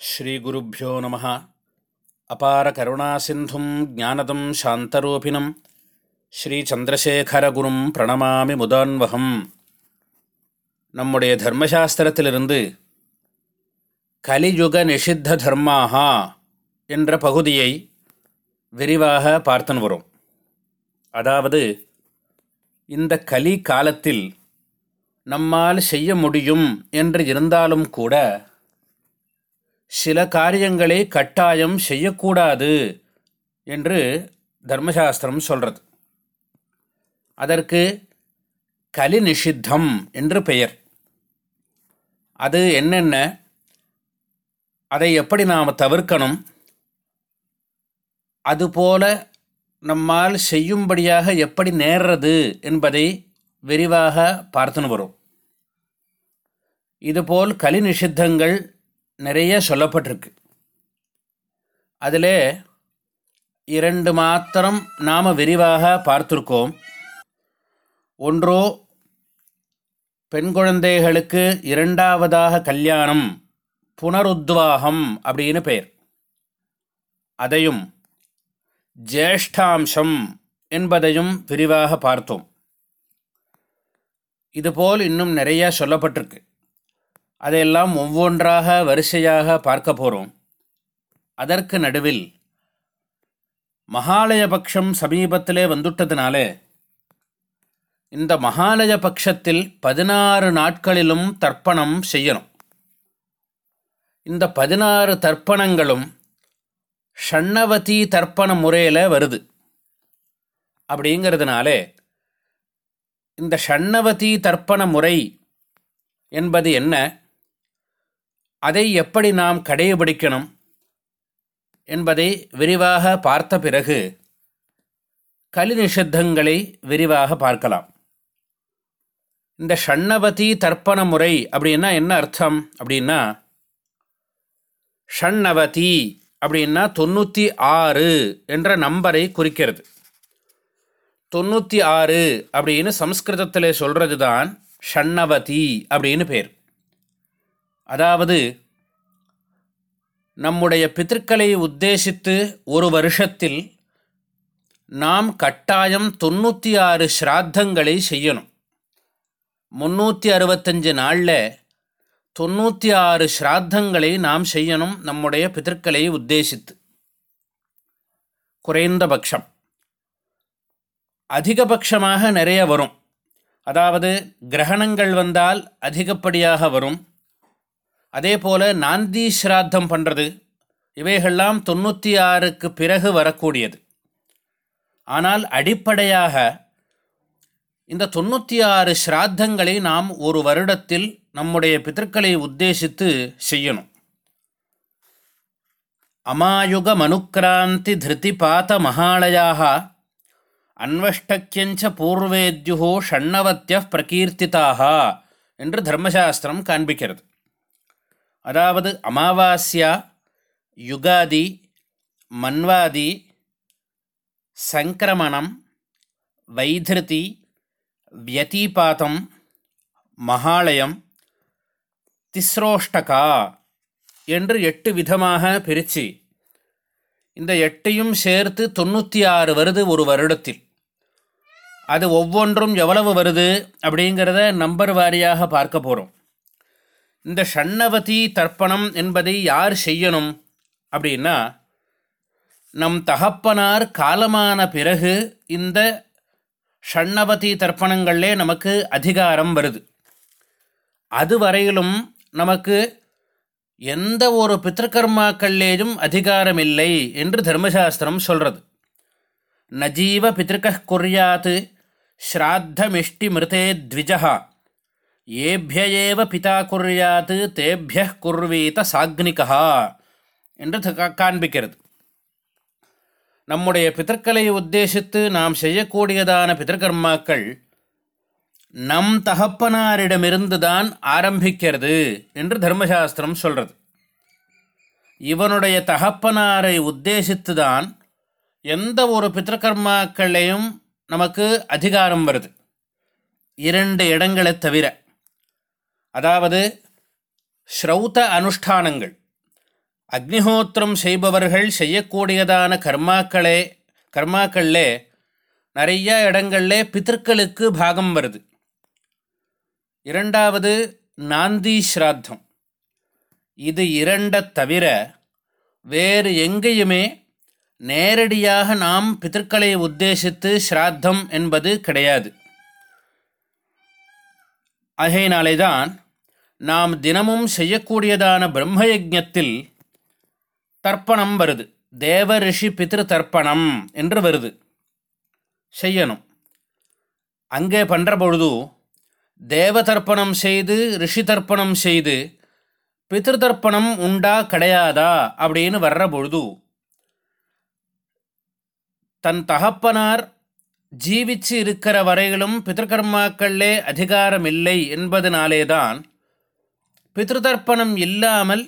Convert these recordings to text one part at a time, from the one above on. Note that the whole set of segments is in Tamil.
ஸ்ரீகுருப்போ நம. அபார கருணாசிந்தும் ஜானதம் சாந்தரூபிணம். ஸ்ரீச்சந்திரசேகரகுரும் பிரணமாமி முதான்வகம். நம்முடைய தர்மசாஸ்திரத்திலிருந்து கலியுக நிஷித்த தர்மாகா என்ற பகுதியை விரிவாக பார்த்துன்னு வரும். அதாவது இந்த கலி காலத்தில் நம்மால் செய்ய முடியும் என்று இருந்தாலும் கூட சில காரியங்களை கட்டாயம் செய்யக்கூடாது என்று தர்மசாஸ்திரம் சொல்கிறது அதற்கு கலி நிஷித்தம் என்று பெயர். அது என்னென்ன? அதை எப்படி நாம் தவிர்க்கணும்? அதுபோல நம்மால் செய்யும்படியாக எப்படி நேர்றது என்பதை விரிவாக பார்த்துன்னு வரும். இதுபோல் கலி நிஷித்தங்கள் நிறைய சொல்லப்பட்டிருக்கு. அதில் இரண்டு மாத்திரம் நாம் விரிவாக பார்த்துருக்கோம். ஒன்றோ பெண் குழந்தைகளுக்கு இரண்டாவதாக கல்யாணம் புனருத்வாகம் அப்படின்னு பெயர். அதையும் ஜேஷ்டாம்சம் என்பதையும் விரிவாக பார்த்தோம். இதுபோல் இன்னும் நிறைய சொல்லப்பட்டிருக்கு. அதையெல்லாம் ஒவ்வொன்றாக வரிசையாக பார்க்க போகிறோம் அதற்கு நடுவில் மகாலய பட்சம் சமீபத்திலே வந்துட்டதுனால இந்த மகாலய பட்சத்தில் பதினாறு நாட்களிலும் தர்ப்பணம் செய்யணும். இந்த பதினாறு தர்ப்பணங்களும் ஷண்ணவதி தர்ப்பண முறையில் வருது. அப்படிங்கிறதுனாலே இந்த ஷண்ணவதி தர்ப்பண முறை என்பது என்ன? அதை எப்படி நாம் கடைபிடிக்கணும் என்பதை விரிவாக பார்த்த பிறகு கலி நிஷித்தங்களை விரிவாக பார்க்கலாம். இந்த ஷண்ணவதி தர்ப்பண முறை அப்படின்னா என்ன அர்த்தம்? அப்படின்னா ஷண்ணவதி அப்படின்னா தொண்ணூற்றி ஆறு என்ற நம்பரை குறிக்கிறது. தொண்ணூற்றி ஆறு அப்படின்னு சம்ஸ்கிருதத்தில் சொல்கிறது தான் ஷண்ணவதி அப்படின்னு பேர். அதாவது நம்முடைய பித்திருக்களை உத்தேசித்து ஒரு வருஷத்தில் நாம் கட்டாயம் தொண்ணூற்றி ஆறு ஸ்ராத்தங்களை செய்யணும். முந்நூற்றி அறுபத்தஞ்சு நாளில் தொண்ணூற்றி ஆறு ஸ்ராத்தங்களை நாம் செய்யணும் நம்முடைய பிதற்களை உத்தேசித்து. குறைந்தபட்சம். அதிகபட்சமாக நிறைய வரும். அதாவது கிரகணங்கள் வந்தால் அதிகப்படியாக வரும். அதே போல் நாந்தி ஸ்ராத்தம் பண்ணுறது இவைகள்லாம் தொண்ணூற்றி ஆறுக்கு பிறகு வரக்கூடியது. ஆனால் அடிப்படையாக இந்த தொண்ணூற்றி ஆறு ஸ்ராத்தங்களை நாம் ஒரு வருடத்தில் நம்முடைய பித்தர்களை உத்தேசித்து செய்யணும். அமாயுக மனுக்கிராந்தி திருதி பாத மகாலயாக அன்வஷ்டக்கியஞ்ச பூர்வேத்யுகோ ஷண்ணவத்திய பிரகீர்த்திதாக என்று தர்மசாஸ்திரம் காண்பிக்கிறது. அதாவது அமாவாஸ்யா யுகாதி மன்வாதி சங்கிரமணம் வைதிருதி வியதீபாதம் மகாலயம் திஸ்ரோஷ்டகா என்று எட்டு விதமாக பிரித்து இந்த எட்டையும் சேர்த்து தொண்ணூற்றி ஆறு வருது ஒரு வருடத்தில். அது ஒவ்வொன்றும் எவ்வளவு வருது அப்படிங்கிறத நம்பர் வாரியாக பார்க்க போகிறோம் இந்த ஷண்ணவதி தர்ப்பணம் என்பதை யார் செய்யணும் அப்படின்னா நம் தகப்பனார் காலமான பிறகு இந்த ஷண்ணவதி தர்ப்பணங்களே நமக்கு அதிகாரம் வருது. அது வரையிலும் நமக்கு எந்த ஒரு பித்திருக்கர்மாக்கள்லேயும் அதிகாரம் இல்லை என்று தர்மசாஸ்திரம் சொல்கிறது நஜீவ பித்திருக்க குறியாத் ஸ்ராத்தமிஷ்டி மிருதே த்விஜகா ஏபியேவ பிதா குர்யாத்து தேபிய குர்வீத சாக்னிகா என்று காண்பிக்கிறது. நம்முடைய பிதற்களை உத்தேசித்து நாம் செய்யக்கூடியதான பிதர்கர்மாக்கள் நம் தகப்பனாரிடமிருந்து தான் ஆரம்பிக்கிறது என்று தர்மசாஸ்திரம் சொல்கிறது இவனுடைய தகப்பனாரை உத்தேசித்து தான் எந்த ஒரு பித்திருக்கர்மாக்களையும் நமக்கு அதிகாரம் வருது. இரண்டு இடங்களை தவிர அதாவது ஸ்ரௌத அனுஷ்டானங்கள். அக்னிஹோத்திரம் செய்பவர்கள் செய்யக்கூடியதான கர்மாக்களே கர்மாக்களே நிறைய இடங்களில் பித்தர்களுக்கு பாகம் வருது. இரண்டாவது நாந்தி ஸ்ராத்தம். இது இரண்ட தவிர வேறு எங்கேயுமே நேரடியாக நாம் பித்தர்களை உத்தேசித்து ஸ்ராத்தம் என்பது கிடையாது. ஆகையினாலே தான் நாம் தினமும் செய்யக்கூடியதான பிரம்மயஜத்தில் தர்ப்பணம் வருது. தேவ ரிஷி பித்ரு தர்ப்பணம் என்று வருது. செய்யணும். அங்கே பண்ணுற பொழுது தேவ தர்ப்பணம் செய்து ரிஷி தர்ப்பணம் செய்து பித்ரு தர்ப்பணம் உண்டா கிடையாதா அப்படின்னு வர்ற பொழுது தன் தகப்பனார் ஜீவிச்சு இருக்கிற வரையிலும் பிதர்கர்மாக்களே அதிகாரம் இல்லை என்பதனாலேதான் பித்ருதர்ப்பணம் இல்லாமல்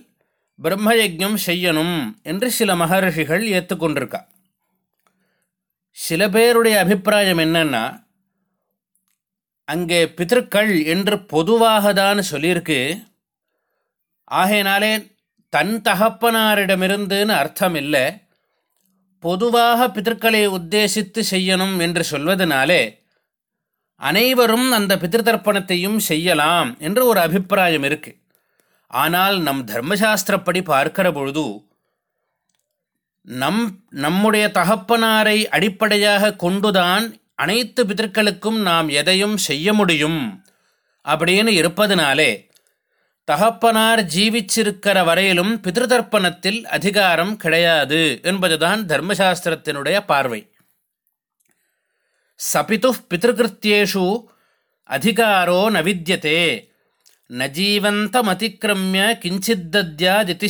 பிரம்மயஜம் செய்யணும் என்று சில மகர்ஷிகள் ஏற்றுக்கொண்டிருக்கா. சில பேருடைய அபிப்பிராயம் என்னென்னா அங்கே பிதற்கள் என்று பொதுவாக தான் சொல்லியிருக்கு. ஆகையினாலே தன் தகப்பனாரிடமிருந்துன்னு அர்த்தம் இல்லை. பொதுவாக பிதற்களை உத்தேசித்து செய்யணும் என்று சொல்வதனாலே அனைவரும் அந்த பிதிருத்தர்ப்பணத்தையும் செய்யலாம் என்று ஒரு அபிப்பிராயம் இருக்கு. ஆனால் நம் தர்மசாஸ்திரப்படி பார்க்கிற பொழுது நம் நம்முடைய தகப்பனாரை அடிப்படையாக கொண்டுதான் அனைத்து பிதற்களுக்கும் நாம் எதையும் செய்ய முடியும் அப்படின்னு இருப்பதனாலே தகப்பனார் ஜீவிச்சிருக்கிற வரையிலும் பிதிருதர்ப்பணத்தில் அதிகாரம் கிடையாது என்பதுதான் தர்மசாஸ்திரத்தினுடைய பார்வை சபித்து பிதிருகிருத்தியேஷு அதிகாரோ ந வித்தியதே ந ஜீவந்தமதிக்கிரமிய கிஞ்சித்தத்யாதிதி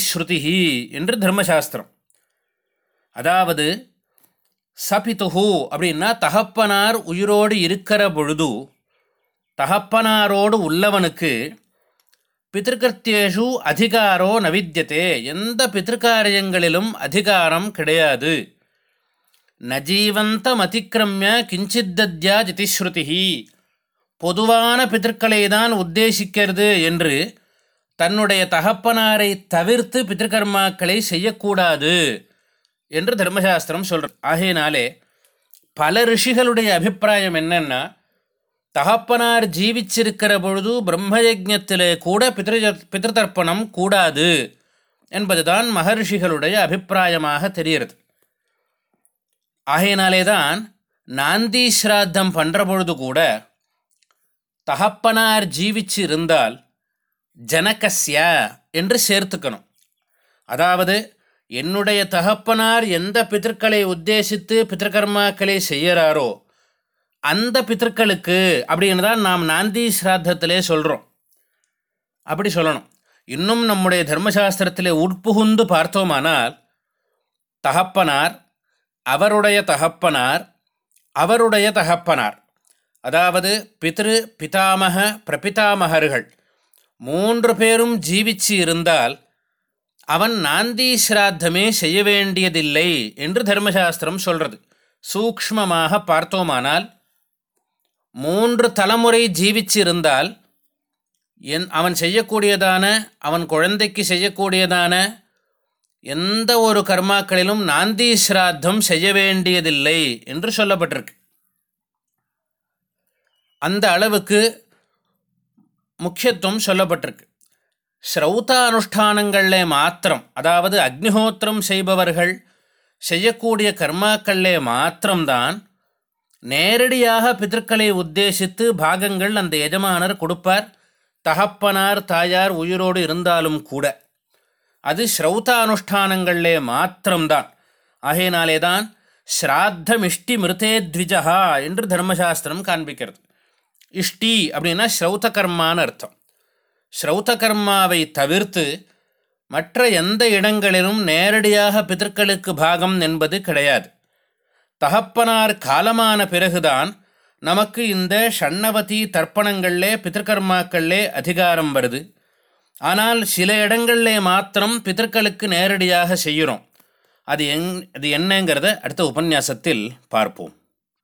என்று தர்மசாஸ்திரம் அதாவது சபித்துஹு அப்படின்னா தகப்பனார் உயிரோடு இருக்கிற பொழுது தகப்பனாரோடு உள்ளவனுக்கு பித்திருக்கர்த்தியேஷு அதிகாரோ நவித்தியதே. எந்த பித்திருக்காரியங்களிலும் அதிகாரம் கிடையாது. நஜீவந்தம் அதிக்கிரமிய கிஞ்சித்தத்யா ஜிதிஸ்ருதி பொதுவான பித்திருக்களை தான் உத்தேசிக்கிறது என்று தன்னுடைய தகப்பனாரை தவிர்த்து பித்திருக்கர்மாக்களை செய்யக்கூடாது என்று தர்மசாஸ்திரம் சொல்கிறது ஆகையினாலே பல ரிஷிகளுடைய அபிப்பிராயம் என்னென்னா தகப்பனார் ஜீவிச்சிருக்கிற பொழுது பிரம்மயஜத்திலே கூட பித்ரு பித்ருதர்ப்பணம் கூடாது என்பதுதான் மகர்ஷிகளுடைய அபிப்பிராயமாக தெரிகிறது. ஆகையினாலே தான் நாந்தி ஸ்ராத்தம் பண்ணுற பொழுது கூட தகப்பனார் ஜீவிச்சு இருந்தால் ஜனகஸ்ய என்று சேர்த்துக்கணும். அதாவது என்னுடைய தகப்பனார் எந்த பித்திருக்களை உத்தேசித்து பித்திருக்கர்மாக்களை செய்கிறாரோ அந்த பித்தர்களுக்கு அப்படின்னு தான் நாம் நாந்தி ஸ்ராத்தத்திலே சொல்கிறோம் அப்படி சொல்லணும். இன்னும் நம்முடைய தர்மசாஸ்திரத்தில் உட்புகுந்து பார்த்தோமானால் தகப்பனார் அவருடைய தகப்பனார் அவருடைய தகப்பனார் அதாவது பித்ரு பிதாமக பிரபிதாமகர்கள் மூன்று பேரும் ஜீவிச்சு இருந்தால் அவன் நாந்தி ஸ்ராத்தமே செய்ய வேண்டியதில்லை என்று தர்மசாஸ்திரம் சொல்கிறது சூக்ஷ்மமாக பார்த்தோமானால் மூன்று தலைமுறை ஜீவிச்சிருந்தால் என் அவன் செய்யக்கூடியதான அவன் குழந்தைக்கு செய்யக்கூடியதான எந்த ஒரு கர்மாக்களிலும் நாந்தி ஸ்ராத்தம் செய்ய வேண்டியதில்லை என்று சொல்லப்பட்டிருக்கு. அந்த அளவுக்கு முக்கியத்துவம் சொல்லப்பட்டிருக்கு. ஸ்ரௌத அனுஷ்டானங்களில் மாத்திரம் அதாவது அக்னிஹோத்திரம் செய்பவர்கள் செய்யக்கூடிய கர்மாக்களில் மாத்திரம்தான் நேரடியாக பிதற்களை உத்தேசித்து பாகங்கள் அந்த எஜமானர் கொடுப்பார். தகப்பனார் தாயார் உயிரோடு இருந்தாலும் கூட. அது ஸ்ரௌத அனுஷ்டானங்களிலே மாத்திரம்தான். ஆகையினாலே தான் ஸ்ராத்தம் இஷ்டி மிருதே த்விஜா என்று தர்மசாஸ்திரம் காண்பிக்கிறது. இஷ்டி அப்படின்னா ஸ்ரௌத கர்மான்னு அர்த்தம். ஸ்ரௌத கர்மாவை தவிர்த்து மற்ற எந்த இடங்களிலும் நேரடியாக பிதற்களுக்கு பாகம் என்பது கிடையாது. தகப்பனார் காலமான பிறகுதான் நமக்கு இந்த ஷண்ணவதி தர்ப்பணங்கள்லே பித்திருக்கர்மாக்கள்லே அதிகாரம் வருது. ஆனால் சில இடங்கள்லே மாத்திரம் பித்தர்களுக்கு நேரடியாக செய்கிறோம். அது எங் அது என்னங்கிறத அடுத்த உபன்யாசத்தில் பார்ப்போம்.